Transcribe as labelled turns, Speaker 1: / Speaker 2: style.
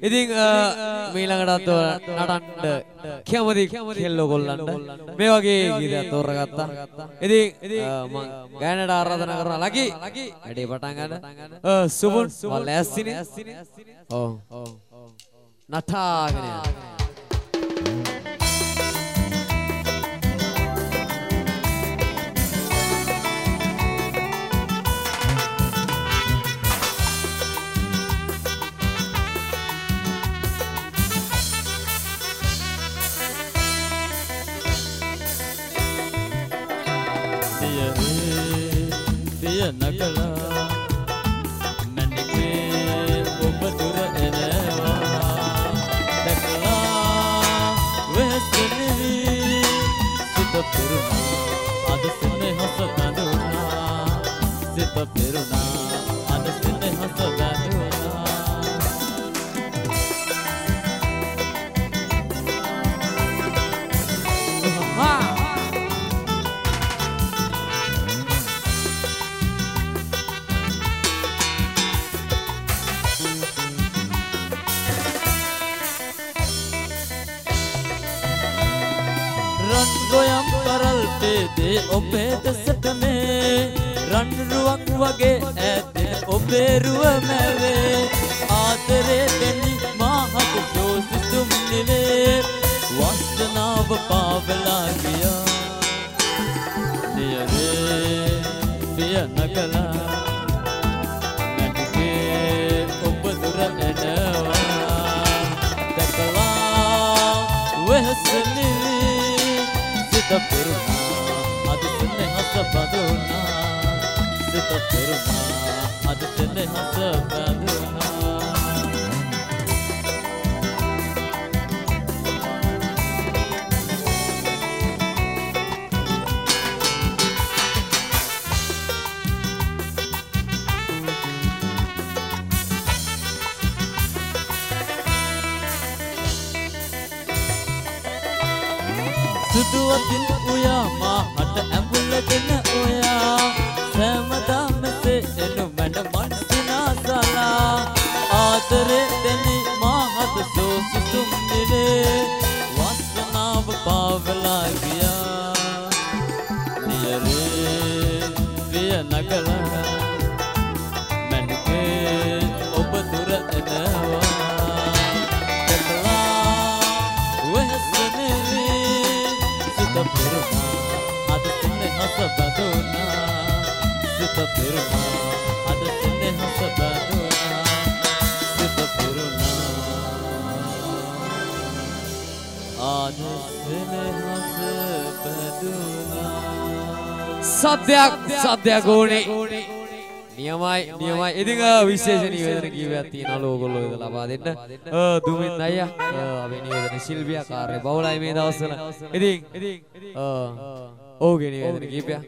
Speaker 1: ඉතින් මීළඟටත් නටන්ඩ කැමති කෙල්ලෝ කොල්ලන්ට මේ වගේ ගීතයක් තෝරගත්තා. ඉතින් ගෑනට ආරාධනා කරනවා ලකි වැඩේ පටන් ගන්න. සුබුන් වල ඇස්සිනේ. ඔව්. නටාගෙන යනවා.
Speaker 2: දිය නගලා? මැනිකේ ඔබ දුර එනවා. දැකලා වෙහසෙනවි සිත පෙරුණා. අද සෙනෙහස බඳුනා සිත පෙරුණා. රන් ගොයම් කරල් පේදේ ඔබේ දෙසට මේ රන් රුවක් වගේ ඇතෙන ඔබේ රුව මැවේ. ආදරේ දෙනි මාහක සෝසිතුම් නිවේ. වස්තනාව පාවලා ගියා. දියරේ පිය නගලා නැටිගේ ඔබ දුර එනවා. දැකලා වෙහසනිවි සිත පෙරුණා අද සෙනෙහස බඳුනා සිත පෙරුණා අද සෙනෙහස බඳුනා සුදුවතින් උයා මාහට ඇඹුලගෙන ඔයා සෑමදා මෙසේ එනු මැඩ මන්සිනා සලා. ආදරේ දෙනි මාහට සෝසිතුම් නිවේ වස්සනාව පාවලා ගියා. නියරේ විය නගලා. මැනිකේ ඔබ දුර එනවා. සෙනෙහස බඳුනා සිත පෙරුණා අද සෙනෙහස බඳුනා සිත පෙරුණා අද සෙනෙහස බඳුනා
Speaker 1: සද්‍යයක් සද්‍යයක් ඕනේ. නියමයි නියමයි. ඉතින් විශේෂ නිවේදන කීපයක් තියෙනවා ඕගොල්ලෝ ඉඳලා ලබා දෙන්න. දුමින් අයියා අපේ නිවේදන ශිල්පියා කාර්ය බහුලයි මේ දවස්වල. ඉතින් ඔව්ගේ නිවේදන කීපයක්